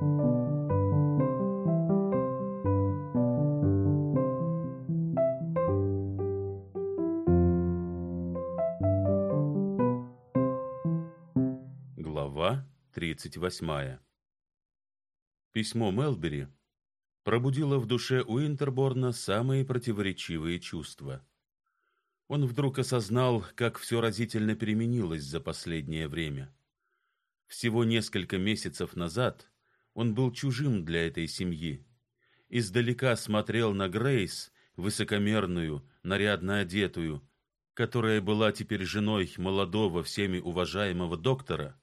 Глава 38. Письмо Мелбери пробудило в душе Уинтерборна самые противоречивые чувства. Он вдруг осознал, как все разительно переменилось за последнее время. Всего несколько месяцев назад он был чужим для этой семьи. Издалека смотрел на Грейс, высокомерную, нарядно одетую, которая была теперь женой молодого, всеми уважаемого доктора,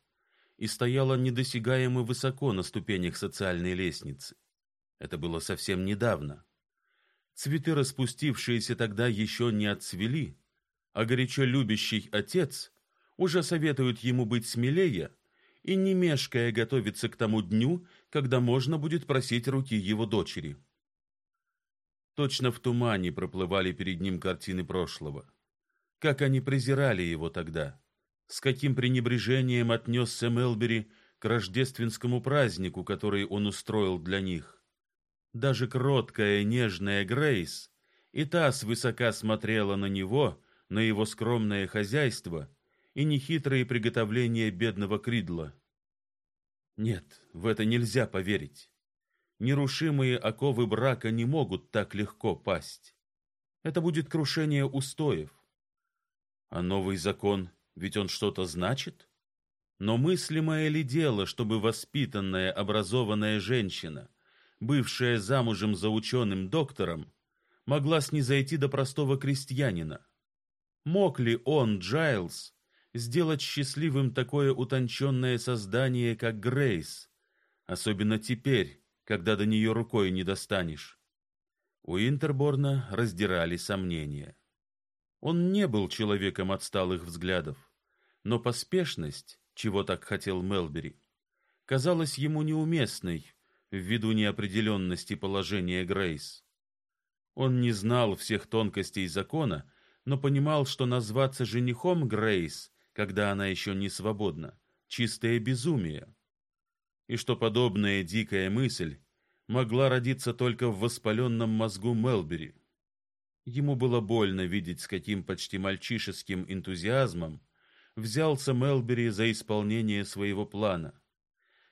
и стояла недосягаемо высоко на ступенях социальной лестницы. Это было совсем недавно. Цветы, распустившиеся тогда, еще не отцвели, а горячо любящий отец уже советует ему быть смелее и не мешкая готовиться к тому дню, когда можно будет просить руки его дочери. Точно в тумане проплывали перед ним картины прошлого. Как они презирали его тогда, с каким пренебрежением отнесся Мелбери к рождественскому празднику, который он устроил для них. Даже кроткая, нежная Грейс и та свысока смотрела на него, на его скромное хозяйство и нехитрые приготовления бедного Кридла. Нет, в это нельзя поверить. Нерушимые оковы брака не могут так легко пасть. Это будет крушение устоев. А новый закон, ведь он что-то значит? Но мыслимое ли дело, чтобы воспитанная, образованная женщина бывшая замужем за ученым доктором, могла снизойти до простого крестьянина. Мог ли он, Джайлз, сделать счастливым такое утонченное создание, как Грейс, особенно теперь, когда до нее рукой не достанешь? У Интерборна раздирали сомнения. Он не был человеком отсталых взглядов, но поспешность, чего так хотел Мелбери, казалась ему неуместной ввиду неопределенности положения Грейс. Он не знал всех тонкостей закона, но понимал, что назваться женихом Грейс, когда она еще не свободна, чистое безумие, и что подобная дикая мысль могла родиться только в воспаленном мозгу Мелбери. Ему было больно видеть, с каким почти мальчишеским энтузиазмом взялся Мелбери за исполнение своего плана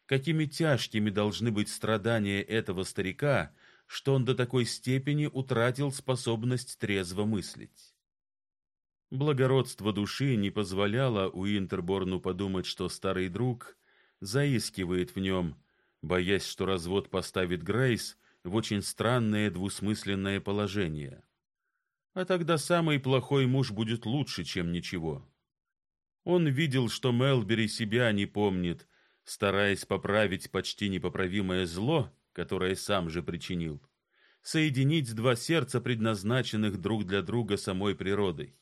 какими тяжкими должны быть страдания этого старика, что он до такой степени утратил способность трезво мыслить. Благородство души не позволяло Уинтерборну подумать, что старый друг заискивает в нем, боясь, что развод поставит Грейс в очень странное двусмысленное положение. А тогда самый плохой муж будет лучше, чем ничего. Он видел, что Мелбери себя не помнит, стараясь поправить почти непоправимое зло, которое сам же причинил, соединить два сердца, предназначенных друг для друга самой природой.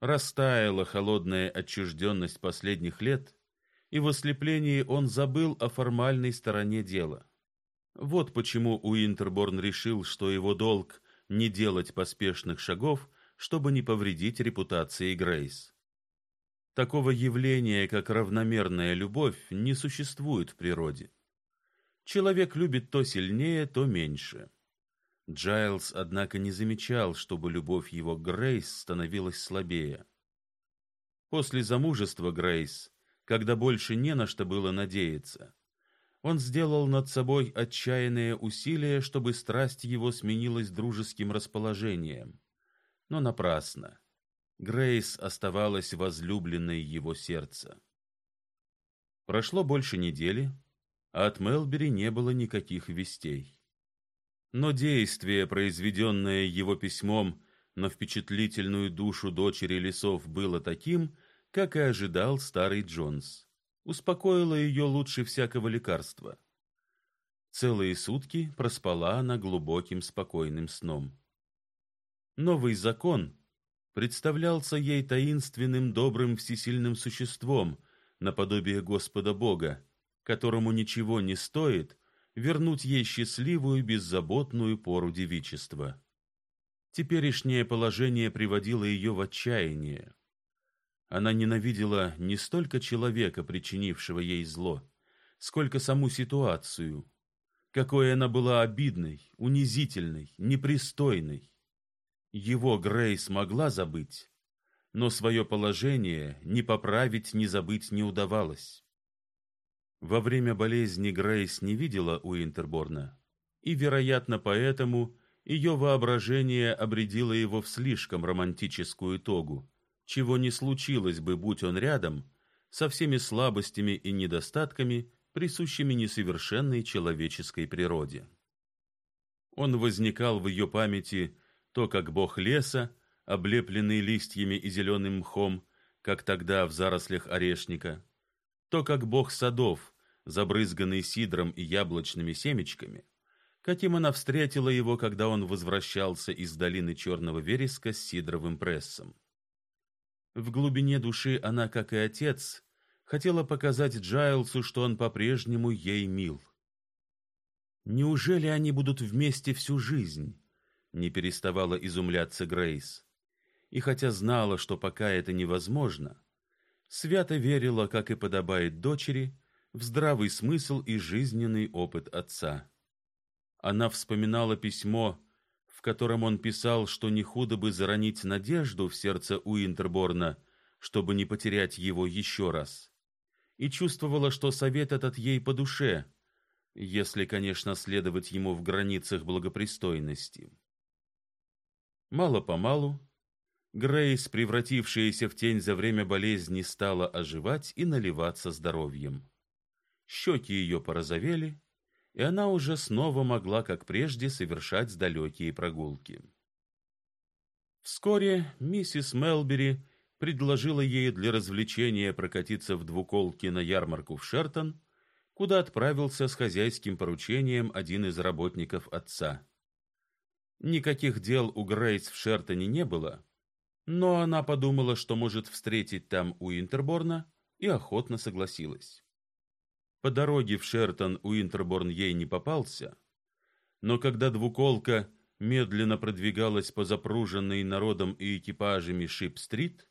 Растаяла холодная отчужденность последних лет, и в ослеплении он забыл о формальной стороне дела. Вот почему Уинтерборн решил, что его долг не делать поспешных шагов, чтобы не повредить репутации Грейс. Такого явления, как равномерная любовь, не существует в природе. Человек любит то сильнее, то меньше. Джайлз, однако, не замечал, чтобы любовь его к Грейс становилась слабее. После замужества Грейс, когда больше не на что было надеяться, он сделал над собой отчаянное усилие, чтобы страсть его сменилась дружеским расположением. Но напрасно. Грейс оставалась возлюбленной его сердца. Прошло больше недели, а от Мелбери не было никаких вестей. Но действие, произведенное его письмом на впечатлительную душу дочери лесов, было таким, как и ожидал старый Джонс. Успокоило ее лучше всякого лекарства. Целые сутки проспала она глубоким спокойным сном. Новый закон — представлялся ей таинственным добрым всесильным существом, наподобие Господа Бога, которому ничего не стоит вернуть ей счастливую беззаботную пору девичества. Теперешнее положение приводило ее в отчаяние. Она ненавидела не столько человека, причинившего ей зло, сколько саму ситуацию. Какой она была обидной, унизительной, непристойной. Его Грейс могла забыть, но свое положение ни поправить, ни забыть не удавалось. Во время болезни Грейс не видела Уинтерборна, и, вероятно, поэтому ее воображение обредило его в слишком романтическую тогу, чего не случилось бы, будь он рядом, со всеми слабостями и недостатками, присущими несовершенной человеческой природе. Он возникал в ее памяти то как бог леса, облепленный листьями и зеленым мхом, как тогда в зарослях орешника, то как бог садов, забрызганный сидром и яблочными семечками, каким она встретила его, когда он возвращался из долины черного вереска с сидровым прессом. В глубине души она, как и отец, хотела показать Джайлсу, что он по-прежнему ей мил. Неужели они будут вместе всю жизнь? Не переставала изумляться Грейс. И хотя знала, что пока это невозможно, свято верила, как и подобает дочери, в здравый смысл и жизненный опыт отца. Она вспоминала письмо, в котором он писал, что не худо бы заронить надежду в сердце Уинтерборна, чтобы не потерять его еще раз. И чувствовала, что совет этот ей по душе, если, конечно, следовать ему в границах благопристойности. Мало-помалу Грейс, превратившаяся в тень за время болезни, стала оживать и наливаться здоровьем. Щеки ее порозовели, и она уже снова могла, как прежде, совершать далекие прогулки. Вскоре миссис Мелбери предложила ей для развлечения прокатиться в двуколке на ярмарку в Шертон, куда отправился с хозяйским поручением один из работников отца. Никаких дел у Грейс в Шертоне не было, но она подумала, что может встретить там у Интерборна, и охотно согласилась. По дороге в Шертон Уинтерборн ей не попался, но когда двуколка медленно продвигалась по запруженной народом и экипажами Шип-стрит,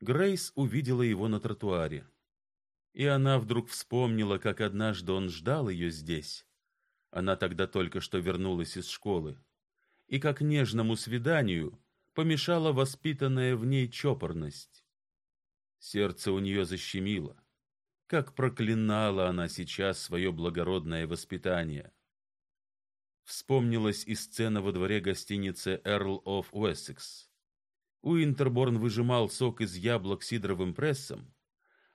Грейс увидела его на тротуаре. И она вдруг вспомнила, как однажды он ждал ее здесь. Она тогда только что вернулась из школы. И как нежному свиданию помешала воспитанная в ней чопорность. Сердце у нее защемило. Как проклинала она сейчас свое благородное воспитание. Вспомнилась и сцена во дворе гостиницы Earl of Wessex. Уинтерборн выжимал сок из яблок сидровым прессом,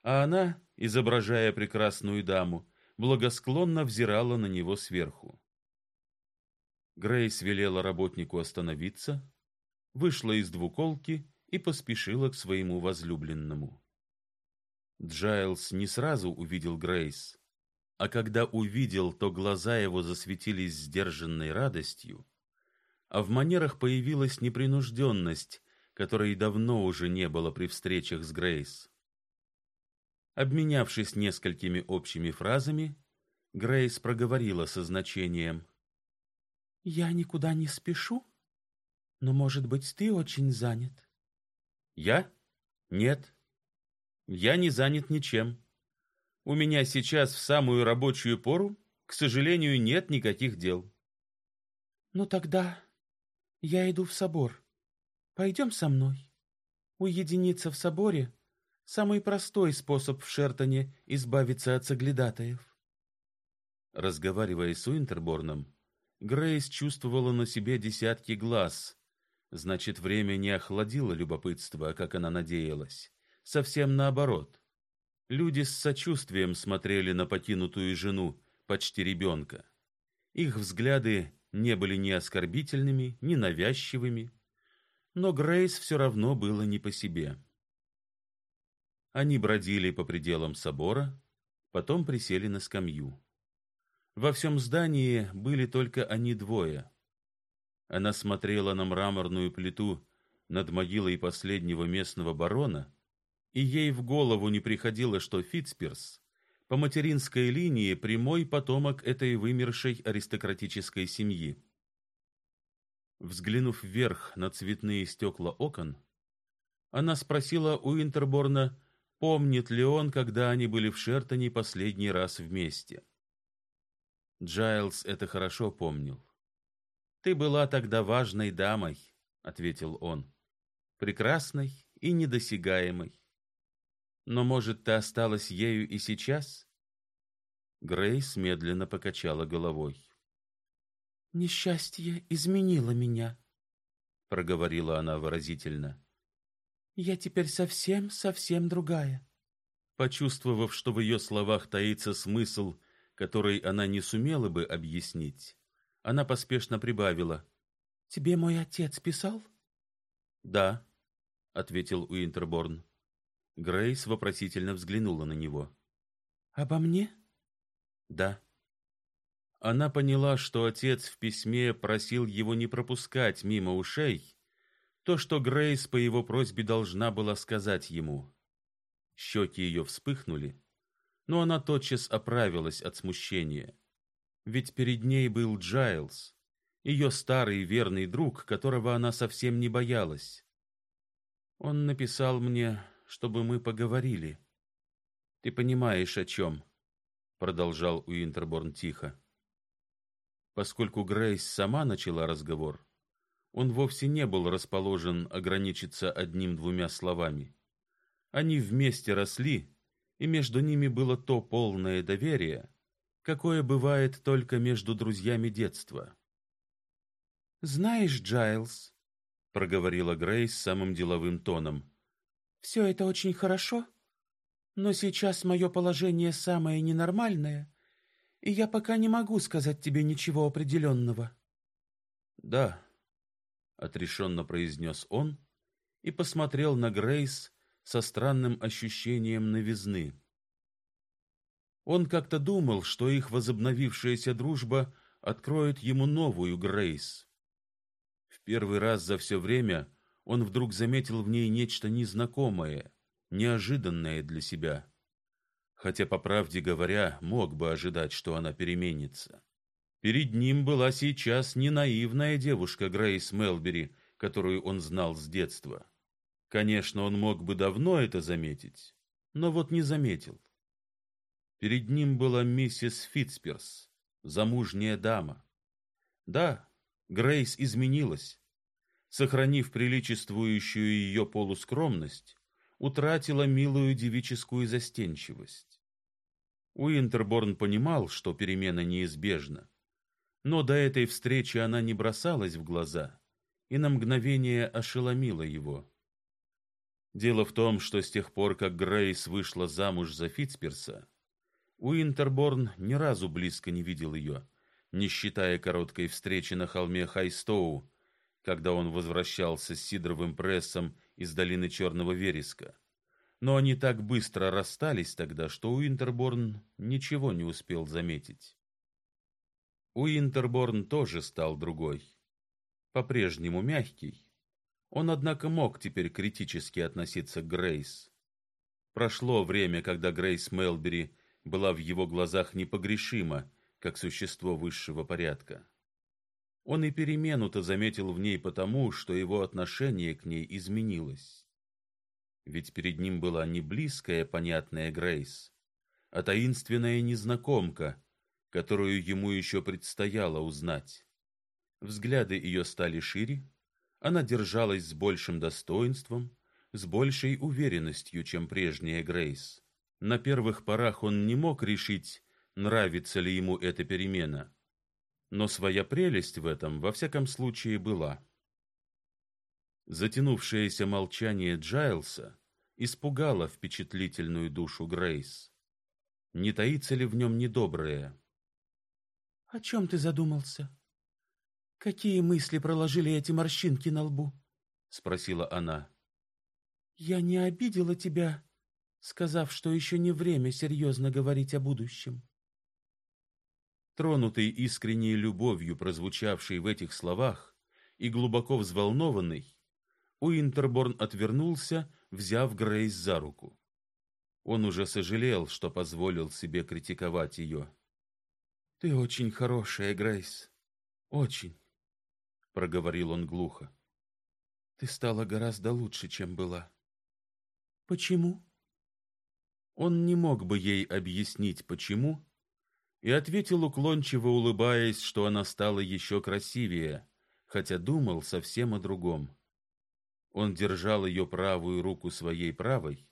а она, изображая прекрасную даму, благосклонно взирала на него сверху. Грейс велела работнику остановиться, вышла из двуколки и поспешила к своему возлюбленному. Джайлс не сразу увидел Грейс, а когда увидел, то глаза его засветились сдержанной радостью, а в манерах появилась непринужденность, которой давно уже не было при встречах с Грейс. Обменявшись несколькими общими фразами, Грейс проговорила со значением: "Я никуда не спешу, но, может быть, ты очень занят?" "Я? Нет. Я не занят ничем. У меня сейчас в самую рабочую пору, к сожалению, нет никаких дел. Ну тогда я иду в собор. Пойдем со мной. Уединиться в соборе самый простой способ в Шертоне избавиться от соглядатаев. Разговаривая с Уинтерборном, Грейс чувствовала на себе десятки глаз. Значит, время не охладило любопытство, как она надеялась совсем наоборот. Люди с сочувствием смотрели на покинутую жену, почти ребенка. Их взгляды не были ни оскорбительными, ни навязчивыми, но Грейс все равно было не по себе. Они бродили по пределам собора, потом присели на скамью. Во всем здании были только они двое. Она смотрела на мраморную плиту над могилой последнего местного барона и ей в голову не приходило, что Фитцперс по материнской линии прямой потомок этой вымершей аристократической семьи. Взглянув вверх на цветные стекла окон, она спросила у Интерборна, помнит ли он, когда они были в Шертоне последний раз вместе. Джайлс это хорошо помнил. Ты была тогда важной дамой, ответил он. Прекрасной и недосягаемой. Но, может, ты осталась ею и сейчас? Грейс медленно покачала головой. Несчастье изменило меня, проговорила она выразительно. Я теперь совсем, совсем другая. Почувствовав, что в ее словах таится смысл, который она не сумела бы объяснить, она поспешно прибавила: "Тебе мой отец писал?" "Да", ответил Уинтерборн. Грейс вопросительно взглянула на него. Обо мне? Да. Она поняла, что отец в письме просил его не пропускать мимо ушей то, что Грейс по его просьбе должна была сказать ему. Щеки ее вспыхнули, но она тотчас оправилась от смущения. Ведь перед ней был Джайлс, ее старый верный друг, которого она совсем не боялась. Он написал мне, чтобы мы поговорили. Ты понимаешь, о чем?» — продолжал Уинтерборн тихо. Поскольку Грейс сама начала разговор, он вовсе не был расположен ограничиться одним-двумя словами. Они вместе росли, и между ними было то полное доверие, какое бывает только между друзьями детства. «Знаешь, Джайлз», — проговорила Грейс самым деловым тоном, все это очень хорошо, но сейчас мое положение самое ненормальное, и я пока не могу сказать тебе ничего определенного. Да, отрешенно произнес он и посмотрел на Грейс со странным ощущением новизны. Он как-то думал, что их возобновившаяся дружба откроет ему новую Грейс. В первый раз за все время он вдруг заметил в ней нечто незнакомое, неожиданное для себя. Хотя, по правде говоря, мог бы ожидать, что она переменится. Перед ним была сейчас не наивная девушка Грейс Мелбери, которую он знал с детства. Конечно, он мог бы давно это заметить, но вот не заметил. Перед ним была миссис Фитцперс, замужняя дама. Да, Грейс изменилась, сохранив приличествующую ее полускромность, утратила милую девическую застенчивость. Уинтерборн понимал, что перемена неизбежна, но до этой встречи она не бросалась в глаза и на мгновение ошеломила его. Дело в том, что с тех пор, как Грейс вышла замуж за Фитцперса, Уинтерборн ни разу близко не видел ее, не считая короткой встречи на холме Хайстоу, когда он возвращался с сидровым прессом из долины Черного Вереска. Но они так быстро расстались тогда, что Уинтерборн ничего не успел заметить. Уинтерборн тоже стал другой, по-прежнему мягкий. Он, однако, мог теперь критически относиться к Грейс. Прошло время, когда Грейс Мелбери была в его глазах непогрешима, как существо высшего порядка. Он и перемену-то заметил в ней потому, что его отношение к ней изменилось. Ведь перед ним была не близкая, понятная Грейс, а таинственная незнакомка, которую ему еще предстояло узнать. Взгляды ее стали шире, она держалась с большим достоинством, с большей уверенностью, чем прежняя Грейс. На первых порах он не мог решить, нравится ли ему эта перемена но своя прелесть в этом во всяком случае была. Затянувшееся молчание Джайлса испугало впечатлительную душу Грейс. Не таится ли в нем недоброе? О чем ты задумался? Какие мысли проложили эти морщинки на лбу? спросила она. Я не обидела тебя, сказав, что еще не время серьезно говорить о будущем. Тронутый искренней любовью, прозвучавшей в этих словах, и глубоко взволнованный, Уинтерборн отвернулся, взяв Грейс за руку. Он уже сожалел, что позволил себе критиковать ее. Ты очень хорошая, Грейс. Очень, проговорил он глухо. Ты стала гораздо лучше, чем была. Почему? Он не мог бы ей объяснить, почему, и ответил уклончиво, улыбаясь, что она стала еще красивее, хотя думал совсем о другом. Он держал ее правую руку своей правой,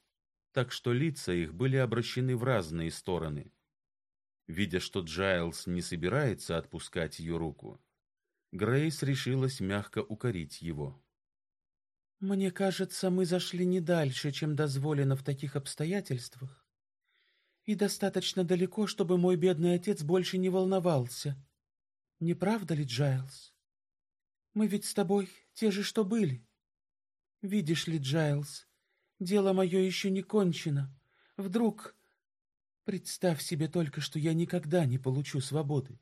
так что лица их были обращены в разные стороны. Видя, что Джайлс не собирается отпускать ее руку, Грейс решилась мягко укорить его. Мне кажется, мы зашли не дальше, чем дозволено в таких обстоятельствах, и достаточно далеко, чтобы мой бедный отец больше не волновался. Не правда ли, Джайлс? Мы ведь с тобой те же, что были. Видишь ли, Джайлс, дело мое еще не кончено. Вдруг... Представь себе только, что я никогда не получу свободы.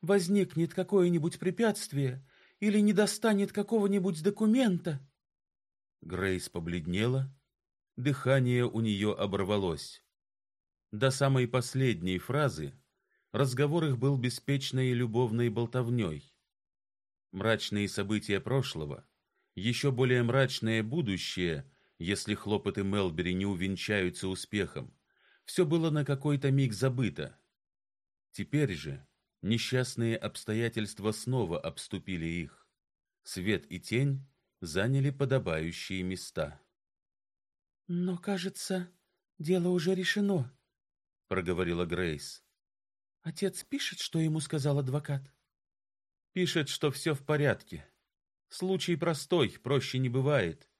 Возникнет какое-нибудь препятствие или не достанет какого-нибудь документа. Грейс побледнела, дыхание у нее оборвалось. До самой последней фразы разговор их был беспечной и любовной болтовней. Мрачные события прошлого, еще более мрачное будущее, если хлопоты Мелбери не увенчаются успехом, все было на какой-то миг забыто. Теперь же несчастные обстоятельства снова обступили их. Свет и тень заняли подобающие места. Но, кажется, дело уже решено, проговорила Грейс. Отец пишет, что ему сказал адвокат. Пишет, что все в порядке. Случай простой, проще не бывает.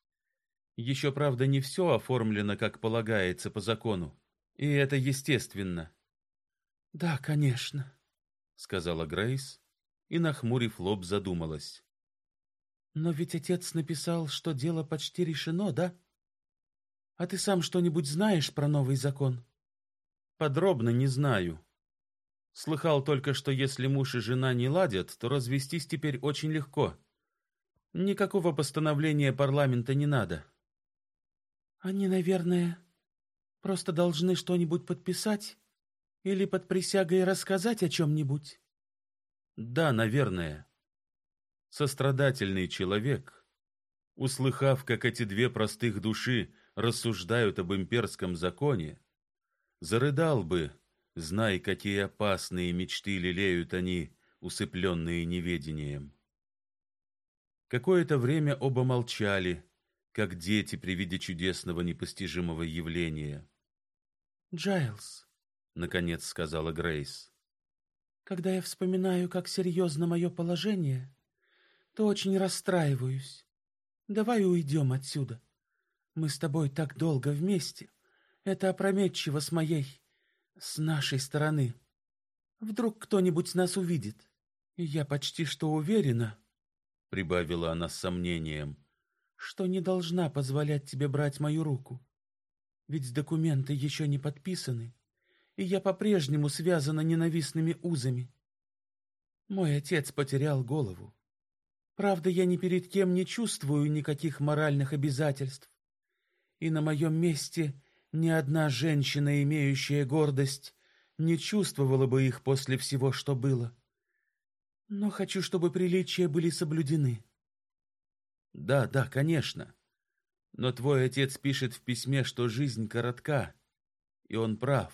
Еще, правда, не все оформлено, как полагается по закону, и это естественно. Да, конечно, сказала Грейс и нахмурив лоб задумалась. Но ведь отец написал, что дело почти решено, да? А ты сам что-нибудь знаешь про новый закон? Подробно не знаю. Слыхал только, что если муж и жена не ладят, то развестись теперь очень легко. Никакого постановления парламента не надо. Они, наверное, просто должны что-нибудь подписать или под присягой рассказать о чем-нибудь. Да, наверное сострадательный человек, услыхав, как эти две простых души рассуждают об имперском законе, зарыдал бы, зная, какие опасные мечты лелеют они, усыпленные неведением. Какое-то время оба молчали, как дети при виде чудесного непостижимого явления. «Джайлз», — наконец сказала Грейс, — «когда я вспоминаю, как серьезно мое положение, то очень расстраиваюсь. Давай уйдем отсюда. Мы с тобой так долго вместе. Это опрометчиво с моей, с нашей стороны. Вдруг кто-нибудь нас увидит. Я почти что уверена, — прибавила она с сомнением, — что не должна позволять тебе брать мою руку. Ведь документы еще не подписаны, и я по-прежнему связана ненавистными узами. Мой отец потерял голову. Правда, я ни перед кем не чувствую никаких моральных обязательств. И на моем месте ни одна женщина, имеющая гордость, не чувствовала бы их после всего, что было. Но хочу, чтобы приличия были соблюдены. Да, да, конечно. Но твой отец пишет в письме, что жизнь коротка, и он прав.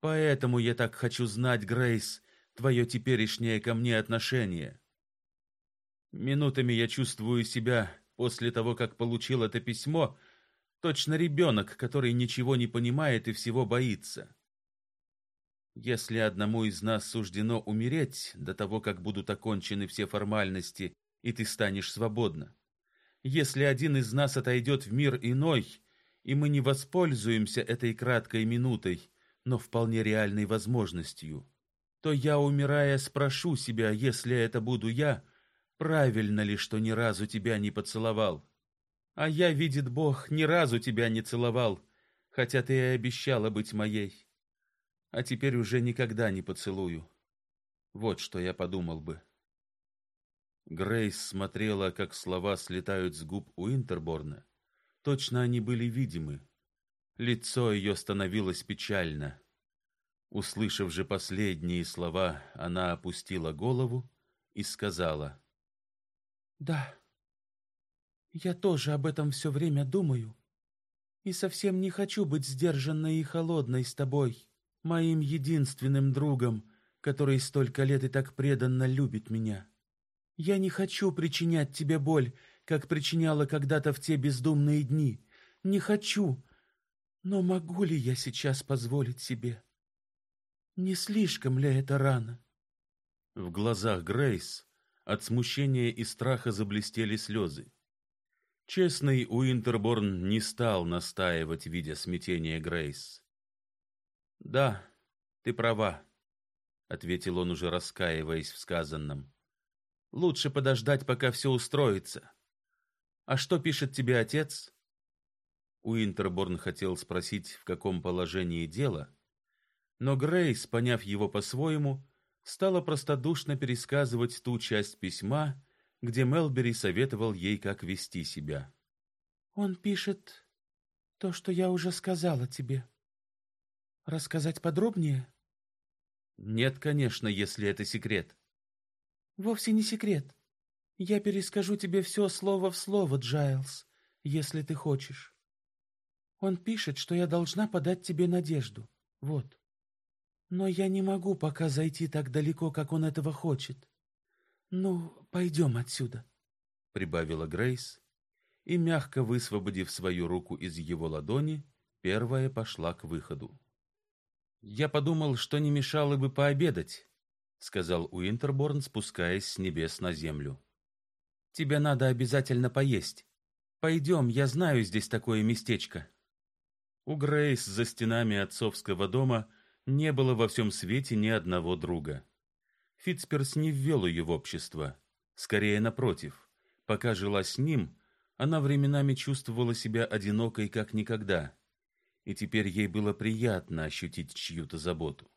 Поэтому я так хочу знать, Грейс, твое теперешнее ко мне отношение. Минутами я чувствую себя после того, как получил это письмо, точно ребенок, который ничего не понимает и всего боится. Если одному из нас суждено умереть до того, как будут окончены все формальности, и ты станешь свободна, если один из нас отойдет в мир иной, и мы не воспользуемся этой краткой минутой, но вполне реальной возможностью, то я, умирая, спрошу себя, если это буду я, — Правильно ли, что ни разу тебя не поцеловал? А я, видит Бог, ни разу тебя не целовал, хотя ты и обещала быть моей. А теперь уже никогда не поцелую. Вот что я подумал бы. Грейс смотрела, как слова слетают с губ у Интерборна. Точно они были видимы. Лицо ее становилось печально. Услышав же последние слова, она опустила голову и сказала: да. Я тоже об этом все время думаю и совсем не хочу быть сдержанной и холодной с тобой, моим единственным другом, который столько лет и так преданно любит меня. Я не хочу причинять тебе боль, как причиняла когда-то в те бездумные дни. Не хочу. Но могу ли я сейчас позволить себе? Не слишком ли это рано? В глазах Грейс от смущения и страха заблестели слезы. Честный Уинтерборн не стал настаивать, видя смятение Грейс. "Да, ты права", ответил он уже раскаиваясь в сказанном. "Лучше подождать, пока все устроится. А что пишет тебе отец?" Уинтерборн хотел спросить, в каком положении дело, но Грейс, поняв его по-своему, стала простодушно пересказывать ту часть письма, где Мелбери советовал ей, как вести себя. Он пишет то, что я уже сказала тебе. Рассказать подробнее? Нет, конечно, если это секрет. Вовсе не секрет. Я перескажу тебе все слово в слово, Джайлс, если ты хочешь. Он пишет, что я должна подать тебе надежду. Вот. Но я не могу пока зайти так далеко, как он этого хочет. Ну, пойдем отсюда, прибавила Грейс, и мягко высвободив свою руку из его ладони, первая пошла к выходу. Я подумал, что не мешало бы пообедать, сказал Уинтерборн, спускаясь с небес на землю. Тебе надо обязательно поесть. Пойдем, я знаю здесь такое местечко. У Грейс за стенами отцовского дома не было во всем свете ни одного друга. Фитцперс не ввел ее в общество. Скорее, напротив. Пока жила с ним, она временами чувствовала себя одинокой, как никогда. И теперь ей было приятно ощутить чью-то заботу.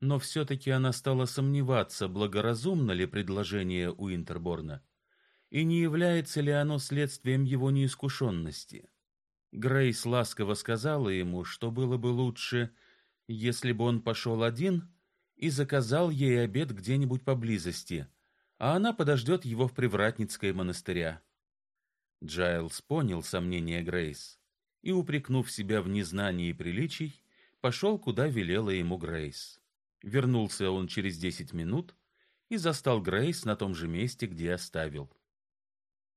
Но все-таки она стала сомневаться, благоразумно ли предложение у Интерборна, и не является ли оно следствием его неискушенности. Грейс ласково сказала ему, что было бы лучше, если бы он пошел один и заказал ей обед где-нибудь поблизости, а она подождет его в Привратницкой монастыря. Джайлс понял сомнения Грейс и, упрекнув себя в незнании приличий, пошел, куда велела ему Грейс. Вернулся он через десять минут и застал Грейс на том же месте, где оставил.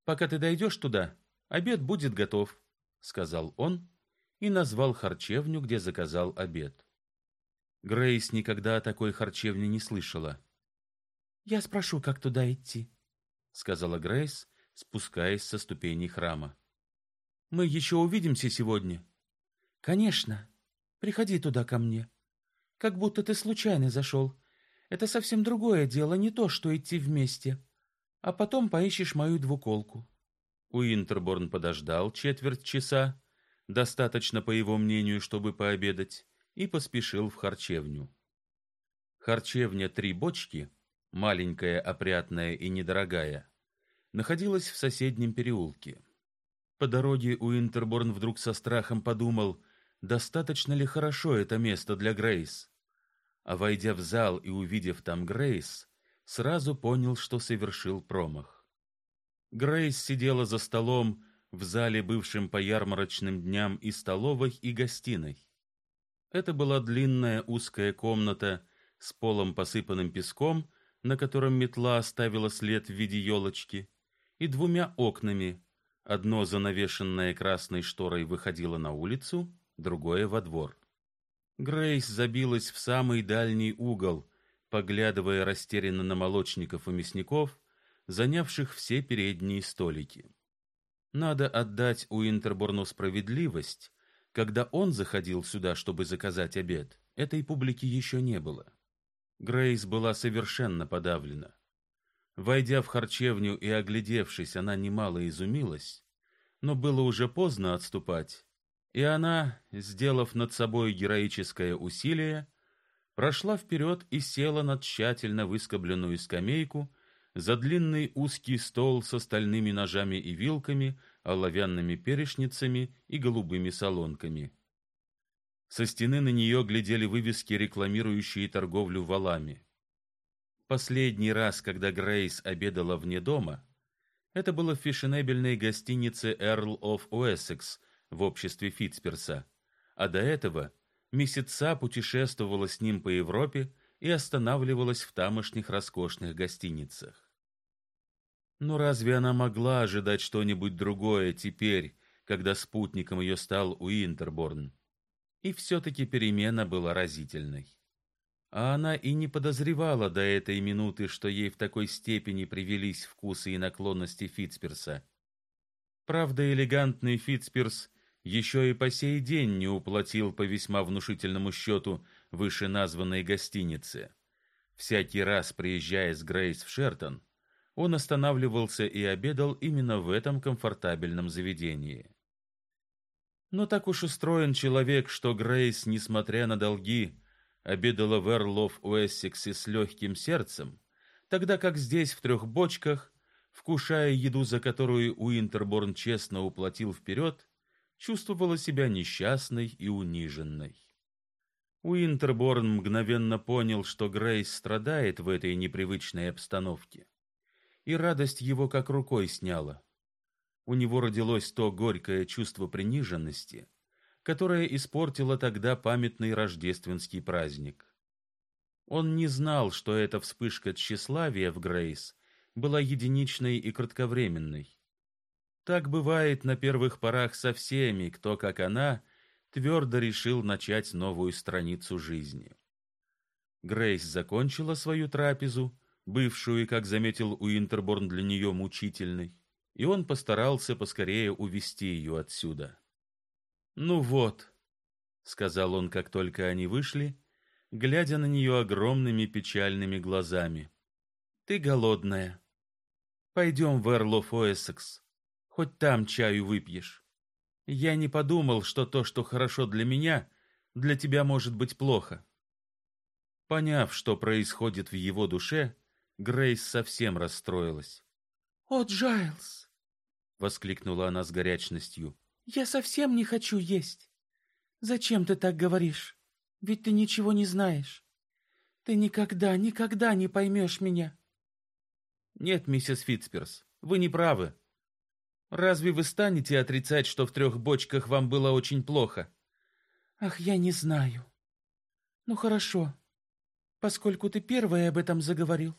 Пока ты дойдешь туда, обед будет готов, сказал он и назвал харчевню, где заказал обед. Грейс никогда о такой харчевне не слышала. Я спрошу, как туда идти, сказала Грейс, спускаясь со ступеней храма. Мы еще увидимся сегодня. Конечно. Приходи туда ко мне. Как будто ты случайно зашел. Это совсем другое дело, не то, что идти вместе. А потом поищешь мою двуколку. Уинтерборн подождал четверть часа, достаточно, по его мнению, чтобы пообедать, и поспешил в харчевню. Харчевня «Три бочки», маленькая, опрятная и недорогая, находилась в соседнем переулке. По дороге Уинтерборн вдруг со страхом подумал, достаточно ли хорошо это место для Грейс. А войдя в зал и увидев там Грейс, сразу понял, что совершил промах. Грейс сидела за столом в зале, бывшем по ярмарочным дням и столовой, и гостиной. Это была длинная узкая комната с полом посыпанным песком, на котором метла оставила след в виде елочки, и двумя окнами. Одно занавешенное красной шторой выходило на улицу, другое во двор. Грейс забилась в самый дальний угол, поглядывая растерянно на молочников и мясников, занявших все передние столики. Надо отдать у Интерборну справедливость, когда он заходил сюда, чтобы заказать обед, этой публики еще не было. Грейс была совершенно подавлена. Войдя в харчевню и оглядевшись, она немало изумилась, но было уже поздно отступать, и она, сделав над собой героическое усилие, прошла вперед и села на тщательно выскобленную скамейку за длинный узкий стол с стальными ножами и вилками, оловянными перешницами и голубыми солонками. Со стены на нее глядели вывески, рекламирующие торговлю валами. Последний раз, когда Грейс обедала вне дома, это было в фешенебельной гостинице Earl of Essex в обществе Фитцперса, а до этого месяца путешествовала с ним по Европе и останавливалась в тамошних роскошных гостиницах. Но разве она могла ожидать что-нибудь другое теперь, когда спутником ее стал Уинтерборн? И все-таки перемена была разительной. А она и не подозревала до этой минуты, что ей в такой степени привились вкусы и наклонности Фитцперса. Правда, элегантный Фитцперс еще и по сей день не уплатил по весьма внушительному счету вышеназванной гостинице. Всякий раз, приезжая с Грейс в Шертон, он останавливался и обедал именно в этом комфортабельном заведении. Но так уж устроен человек, что Грейс, несмотря на долги, обедала в Эрлов Уэссексе с легким сердцем, тогда как здесь в трех бочках, вкушая еду, за которую Уинтерборн честно уплатил вперед, чувствовала себя несчастной и униженной. Уинтерборн мгновенно понял, что Грейс страдает в этой непривычной обстановке, и радость его как рукой сняла. У него родилось то горькое чувство приниженности, которое испортило тогда памятный рождественский праздник. Он не знал, что эта вспышка тщеславия в Грейс была единичной и кратковременной. Так бывает на первых порах со всеми, кто, как она, твердо решил начать новую страницу жизни. Грейс закончила свою трапезу, бывшую, как заметил Уинтерборн, для нее мучительной, и он постарался поскорее увести ее отсюда. «Ну вот», — сказал он, как только они вышли, глядя на нее огромными печальными глазами. «Ты голодная. Пойдем в Эрлов Уэссекс. Хоть там чаю выпьешь. Я не подумал, что то, что хорошо для меня, для тебя может быть плохо. Поняв, что происходит в его душе, Грейс совсем расстроилась. "О, Джайлз!" воскликнула она с горячностью. "Я совсем не хочу есть. Зачем ты так говоришь? Ведь ты ничего не знаешь. Ты никогда, никогда не поймешь меня". "Нет, миссис Фитцперс, вы не правы", Разве вы станете отрицать, что в трех бочках вам было очень плохо? Ах, я не знаю. Ну хорошо. Поскольку ты первый об этом заговорил.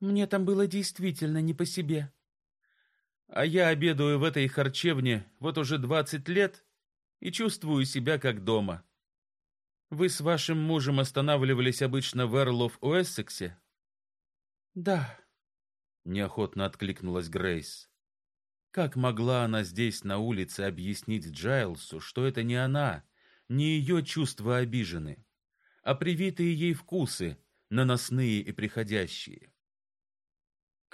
Мне там было действительно не по себе. А я обедаю в этой харчевне вот уже двадцать лет и чувствую себя как дома. Вы с вашим мужем останавливались обычно в Эрлов Уэссексе? Да, неохотно откликнулась Грейс. Как могла она здесь на улице объяснить Джайлсу, что это не она, не ее чувства обижены, а привитые ей вкусы, наносные и приходящие?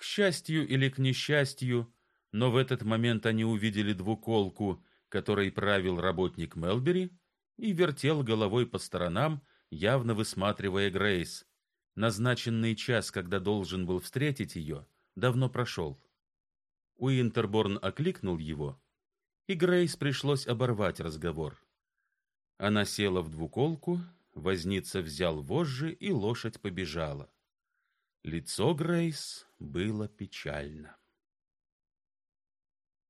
К счастью или к несчастью, но в этот момент они увидели двуколку, которой правил работник Мелбери, и вертел головой по сторонам, явно высматривая Грейс. Назначенный час, когда должен был встретить ее, давно прошел. Уинтерборн окликнул его, и Грейс пришлось оборвать разговор. Она села в двуколку, возница взял вожжи, и лошадь побежала. Лицо Грейс было печально.